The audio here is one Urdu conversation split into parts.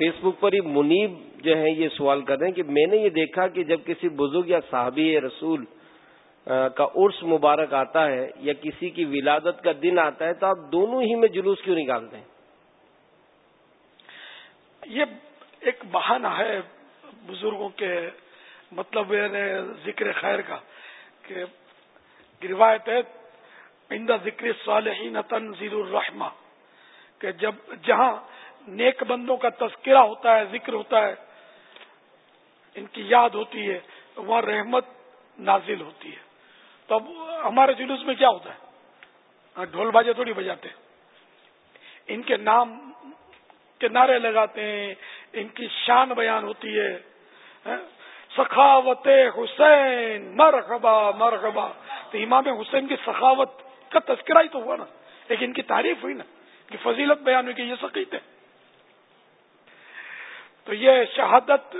فیس بک پر ہی منیب جو ہے یہ سوال کر رہے ہیں کہ میں نے یہ دیکھا کہ جب کسی بزرگ یا صحابی رسول کا عرس مبارک آتا ہے یا کسی کی ولادت کا دن آتا ہے تو آپ دونوں ہی میں جلوس کیوں نکالتے ہیں؟ یہ ایک بہانہ ہے بزرگوں کے مطلب ذکر خیر کا کہ روایت ہے آئندہ ذکر صالحین تنظیر الرحمہ کہ جب جہاں نیک بندوں کا تذکرہ ہوتا ہے، ذکر ہوتا ہے، ان کی یاد ہوتی ہے، وہاں رحمت نازل ہوتی ہے۔ تو اب ہمارے جلوس میں کیا ہوتا ہے؟ ہاں، ڈھول بازے تھوڑی بجاتے ہیں۔ ان کے نام کے نعرے لگاتے ہیں، ان کی شان بیان ہوتی ہے۔ ہاں، سخاوت حسین مرحبا مرحبا تو امام حسین کی سخاوت کا تذکرہ ہی تو ہوا نا، لیکن ان کی تعریف ہوئی نا کہ فضیلت بیان ہوئی کہ یہ سقیت ہے تو یہ شہادت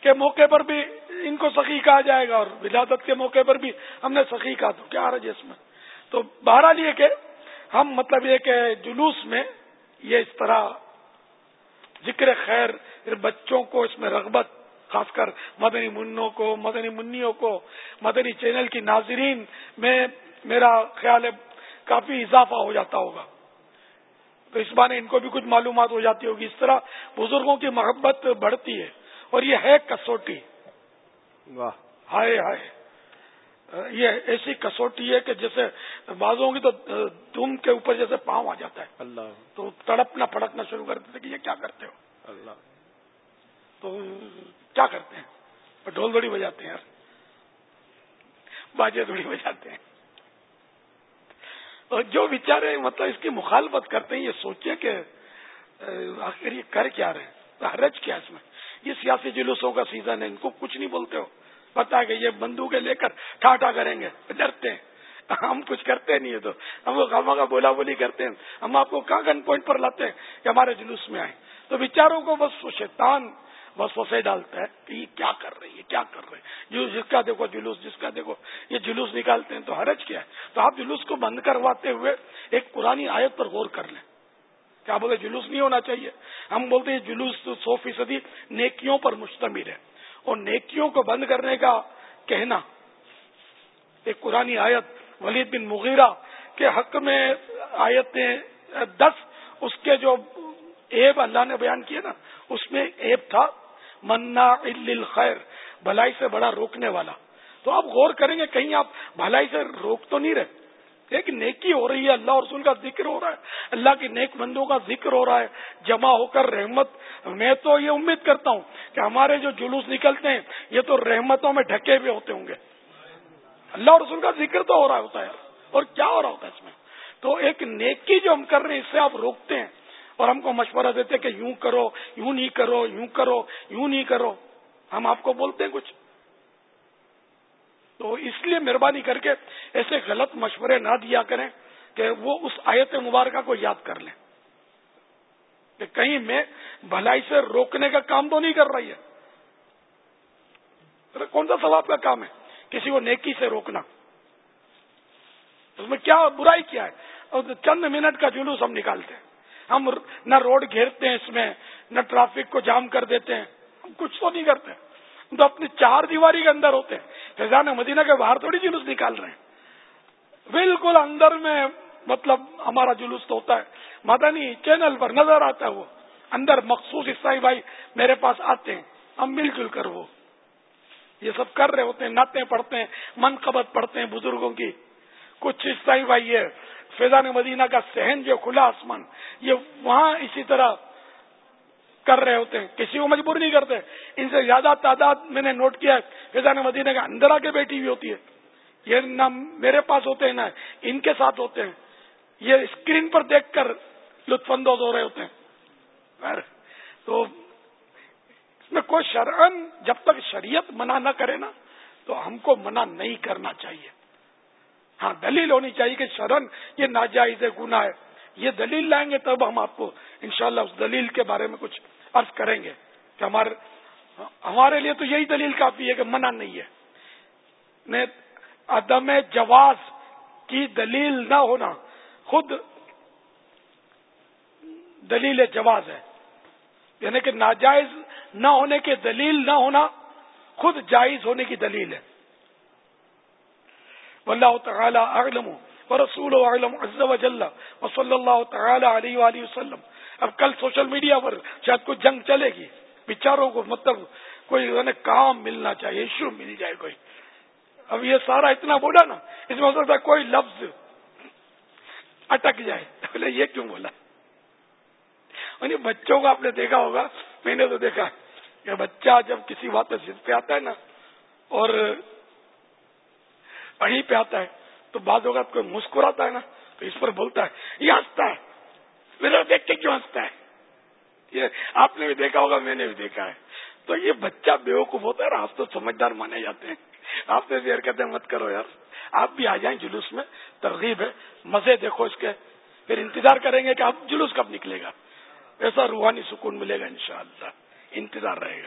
کے موقع پر بھی ان کو سخی کہا جائے گا اور ولادت کے موقع پر بھی ہم نے سخی کہا تو کیا رہا جی اس میں؟ تو بہرحال یہ کہ ہم مطلب یہ کہ جلوس میں یہ اس طرح ذکر خیر بچوں کو اس میں رغبت، خاص کر مدنی منوں کو، مدنی منیوں کو، مدنی چینل کی ناظرین میں میرا خیال ہے کافی اضافہ ہو جاتا ہوگا۔ تو اس بار ان کو بھی کچھ معلومات ہو جاتی ہوگی۔ اس طرح بزرگوں کی محبت بڑھتی ہے اور یہ ہے کسوٹی۔ واہ۔ ہائے ہائے۔ یہ ایسی کسوٹی ہے کہ جیسے بازوں کی تو دم کے اوپر جیسے پاؤں آ جاتا ہے۔ اللہ۔ تو تڑپنا پھڑکنا شروع کر دیتے کہ یہ کیا کرتے ہو؟ اللہ۔ تو کیا کرتے ہیں؟ ڈھول دوڑی بجاتے ہیں یار۔ باجے دوڑی بجاتے ہیں۔ جو بیچارے مطلب اس کی مخالفت کرتے ہیں، یہ سوچے کہ آخر یہ کر کیا رہے حرج کیا اس میں؟ یہ سیاسی جلوسوں کا سیزن ہے، ان کو کچھ نہیں بولتے ہو۔ پتا کہ یہ بندوقیں لے کر ٹھاٹا کریں گے، ڈرتے ہیں۔ ہم کچھ کرتے نہیں ہے تو۔ ہم وہ گاما کا بولا بولی کرتے ہیں۔ ہم آپ کو کہاں گن پوائنٹ پر لاتے ہیں کہ ہمارے جلوس میں آئے تو بیچاروں کو بس وہ شیطان بس وسے ڈالتا ہے کہ یہ کیا کر رہی ہے کیا کر رہے ہیں؟ جس کا دیکھو، جلوس جس کا دیکھو، یہ جلوس نکالتے ہیں تو حرج کیا ہے؟ تو آپ جلوس کو بند کرواتے ہوئے ایک پرانی آیت پر غور کر لیں۔ کیا بولے؟ جلوس نہیں ہونا چاہیے۔ ہم بولتے ہیں جلوس تو سو فیصدی نیکیوں پر مشتمل ہے۔ اور نیکیوں کو بند کرنے کا کہنا، ایک قرآن آیت، ولید بن مغیرہ کے حق میں آیتیں دس، اس کے جو ایب اللہ نے بیان کیا نا، اس میں ایب تھا۔ منا خیر، بھلائی سے بڑا روکنے والا۔ تو آپ غور کریں گے، کہیں آپ بھلائی سے روک تو نہیں رہے۔ ایک نیکی ہو رہی ہے، اللہ رسول کا ذکر ہو رہا ہے۔ اللہ کی نیک بندوں کا ذکر ہو رہا ہے۔ جمع ہو کر رحمت، میں تو یہ امید کرتا ہوں کہ ہمارے جو جلوس نکلتے ہیں، یہ تو رحمتوں میں ڈھکے ہوئے ہوتے ہوں گے۔ اللہ رسول کا ذکر تو ہو رہا ہوتا ہے، اور کیا ہو رہا ہوتا ہے اس میں؟ تو ایک نیکی جو ہم کر رہے ہیں، اس سے آپ روکتے ہیں۔ اور ہم کو مشورہ دیتے کہ یوں کرو، یوں نہیں کرو، یوں کرو، یوں نہیں کرو۔ ہم آپ کو بولتے ہیں کچھ۔ تو اس لیے مہربانی کر کے ایسے غلط مشورے نہ دیا کریں کہ وہ اس آیت مبارکہ کو یاد کر لیں۔ کہ کہیں میں بھلائی سے روکنے کا کام تو نہیں کر رہی ہے۔ کون سا ثواب کا کام ہے؟ کسی کو نیکی سے روکنا۔ اس میں کیا برائی کیا ہے؟ چند منٹ کا جلوس ہم نکالتے ہیں۔ ہم نہ روڈ گھیرتے ہیں اس میں، نہ ٹرافک کو جام کر دیتے ہیں۔ ہم کچھ تو نہیں کرتے۔ ہم تو اپنی چار دیواری کے اندر ہوتے ہیں۔ فیضان مدینہ کے باہر تھوڑی جلوس نکال رہے ہیں۔ بالکل اندر میں مطلب ہمارا جلوس تو ہوتا ہے۔ مدنی چینل پر نظر آتا ہے وہ۔ اندر مخصوص عیسائی بھائی میرے پاس آتے ہیں۔ ہم مل جل کر وہ۔ یہ سب کر رہے ہوتے ہیں، نعتیں پڑھتے ہیں من قبط پڑھتے ہیں بزرگوں کی۔ کچھ عیسائی بھائی یہ فیضان مدینہ کا سہن جو کھلا آسمان، یہ وہاں اسی طرح کر رہے ہوتے ہیں۔ کسی کو مجبور نہیں کرتے۔ ان سے زیادہ تعداد میں نے نوٹ کیا فیضان مدینہ کے اندر آ کے بیٹھی ہوئی ہوتی ہے۔ یہ نہ میرے پاس ہوتے ہیں، نہ ان کے ساتھ ہوتے ہیں۔ یہ اسکرین پر دیکھ کر لطف اندوز ہو رہے ہوتے ہیں۔ تو اس میں کوئی شرعن، جب تک شریعت منع نہ کرے نا، تو ہم کو منع نہیں کرنا چاہیے۔ ہاں دلیل ہونی چاہیے کہ شرن یہ ناجائز گنا ہے۔ یہ دلیل لائیں گے تب ہم آپ کو انشاءاللہ اس دلیل کے بارے میں کچھ عرض کریں گے کہ ہمارے ہمارے لیے تو یہی دلیل کافی ہے کہ منع نہیں ہے۔ عدم جواز کی دلیل نہ ہونا خود دلیل جواز ہے۔ یعنی کہ ناجائز نہ ہونے کے دلیل نہ ہونا خود جائز ہونے کی دلیل ہے۔ واللہ تعالی اعلم ورسول اعلم عز وجل وصلی اللہ تعالی علیہ وآلہ وسلم۔ اب کل سوشل میڈیا پر شاید کوئی جنگ چلے گی، بیچاروں کو مطلب کوئی کام ملنا چاہیے ایشو مل جائے کوئی۔ اب یہ سارا اتنا بولا نا، اس میں ہو سکتا ہے کوئی لفظ اٹک جائے۔ بولے یہ کیوں بولا؟ بچوں کو آپ نے دیکھا ہوگا، میں نے تو دیکھا کہ بچہ جب کسی بات پہ ضد پہ آتا ہے نا، اور وہیں پہ آتا ہے، تو بعض اوقات کوئی مسکراتا ہے نا، تو اس پر بولتا ہے، یہ ہنستا ہے۔ میرا دیکھ کے کیوں ہنستا ہے؟ یہ آپ نے بھی دیکھا ہوگا، میں نے بھی دیکھا ہے۔ تو یہ بچہ بیوقوف ہوتا ہے آپ تو سمجھدار مانے جاتے ہیں۔ آپ نے بھی حرکتیں مت کرو یار۔ آپ بھی آ جائیں جلوس میں، ترغیب ہے۔ مزے دیکھو اس کے۔ پھر انتظار کریں گے کہ اب جلوس کب نکلے گا۔ ایسا روحانی سکون ملے گا انشاءاللہ۔ انتظار رہے گا۔